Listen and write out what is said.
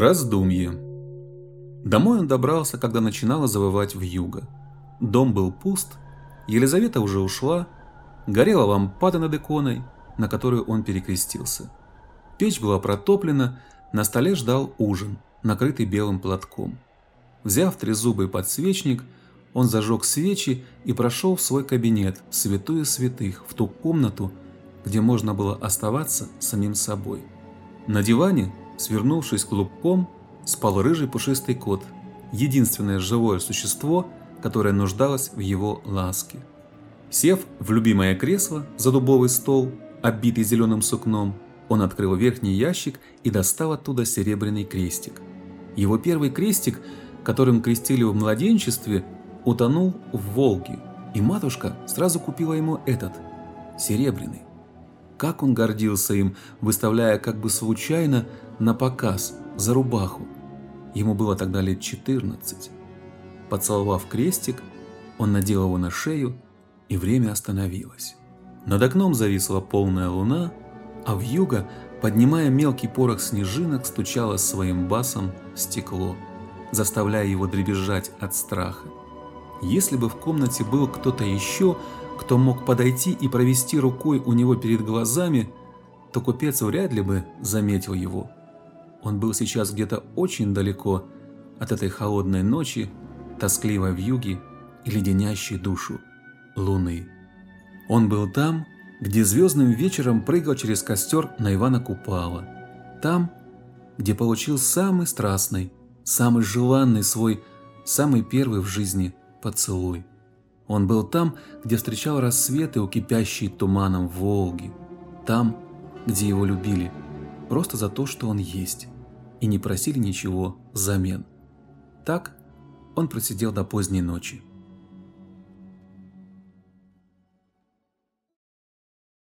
Раздумье. Домой он добрался, когда начинало завывать вьюга. Дом был пуст, Елизавета уже ушла, горела лампада над иконой, на которую он перекрестился. Печь была протоплена, на столе ждал ужин, накрытый белым платком. Взяв трезубый подсвечник, он зажег свечи и прошел в свой кабинет, святую святых, в ту комнату, где можно было оставаться самим собой. На диване, свернувшись клубком, спал рыжий пушистый кот, единственное живое существо, которое нуждалось в его ласке. Сев в любимое кресло за дубовый стол, оббитый зеленым сукном, он открыл верхний ящик и достал оттуда серебряный крестик. Его первый крестик, которым крестили в младенчестве, утонул в Волге, и матушка сразу купила ему этот, серебряный. Как он гордился им, выставляя как бы случайно на показ, за рубаху. Ему было тогда лет 14. Поцеловав крестик, он надел его на шею, и время остановилось. Над окном зависла полная луна, а в юго, поднимая мелкий порох снежинок, стучало своим басом стекло, заставляя его дребезжать от страха. Если бы в комнате был кто-то еще, кто мог подойти и провести рукой у него перед глазами, то купец вряд ли бы заметил его. Он был сейчас где-то очень далеко от этой холодной ночи, тоскливой вьюги и леденящей душу луны. Он был там, где звездным вечером прыгал через костер на Ивана Купала. Там, где получил самый страстный, самый желанный свой, самый первый в жизни поцелуй. Он был там, где встречал рассветы у кипящей туманом Волги. Там, где его любили, просто за то, что он есть, и не просили ничего взамен. Так он просидел до поздней ночи.